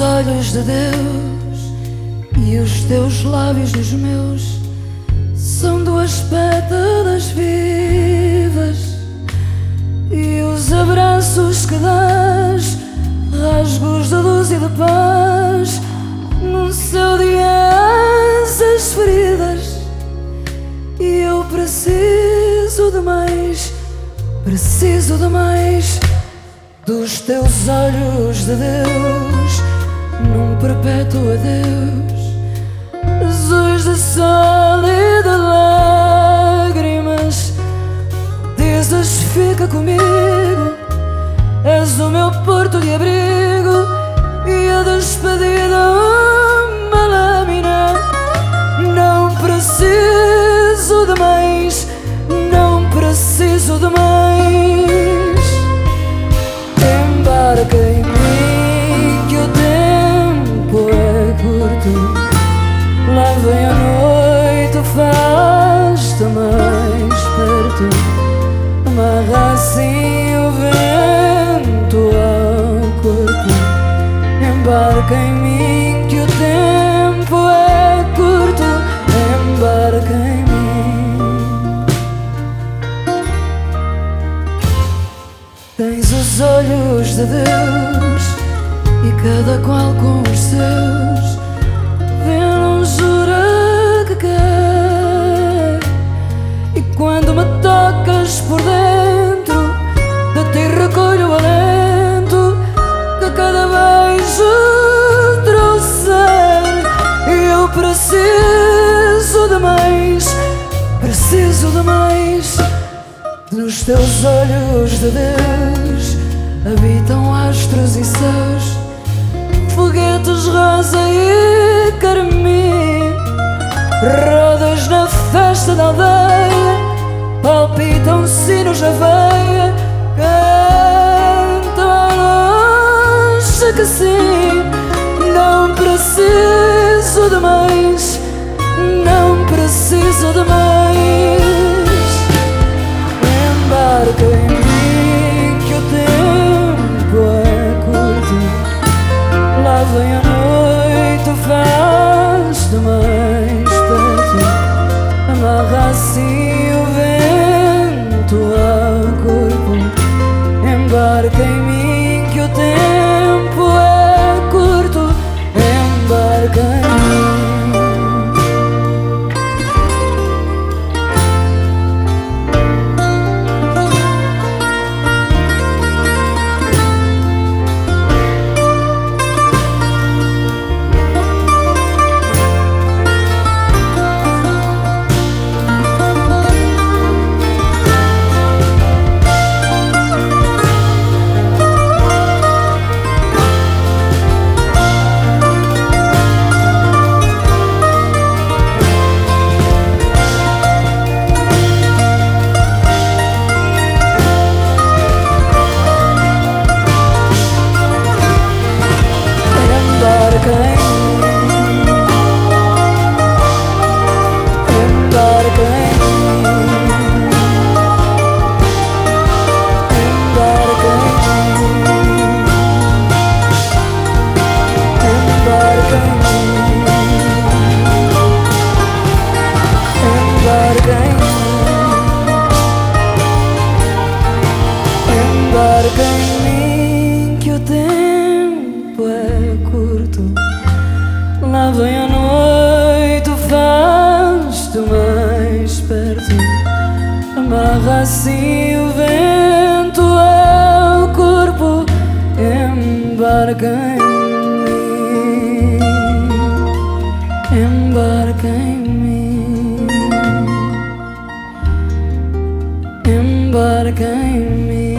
olhos de Deus e os teus lábios nos meus são duas pétalas vivas e os abraços que dás, rasgos de luz e de paz, num céu de asas feridas. E eu preciso de mais, preciso de mais dos teus olhos de Deus, num perpétuo adeus, Embarca em mim que o tempo é curto. Embarca em mim. Tens os olhos de Deus e cada qual com os seus vê a longura que quer. E quando me tocas por dentro, preciso de mais. Nos teus olhos de Deus habitam astros e céus, foguetes rosa e carmim, rodas na festa da aldeia, palpitam sinos na veia, cantam a que sim, em mim que o tempo é curto. Lá vem a noite, faz-te mais perto. Amarra assim o vento ao corpo. Embarca em mim. Embarca em mim. Embarca em mim.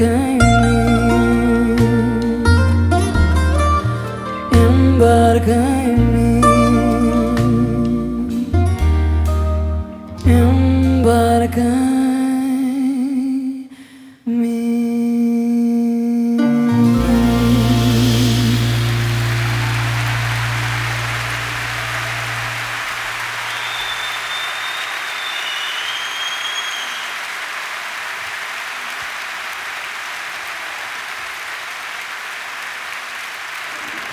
Embarca em mim.